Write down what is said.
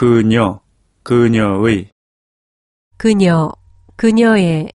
그녀, 그녀의, 그녀, 그녀의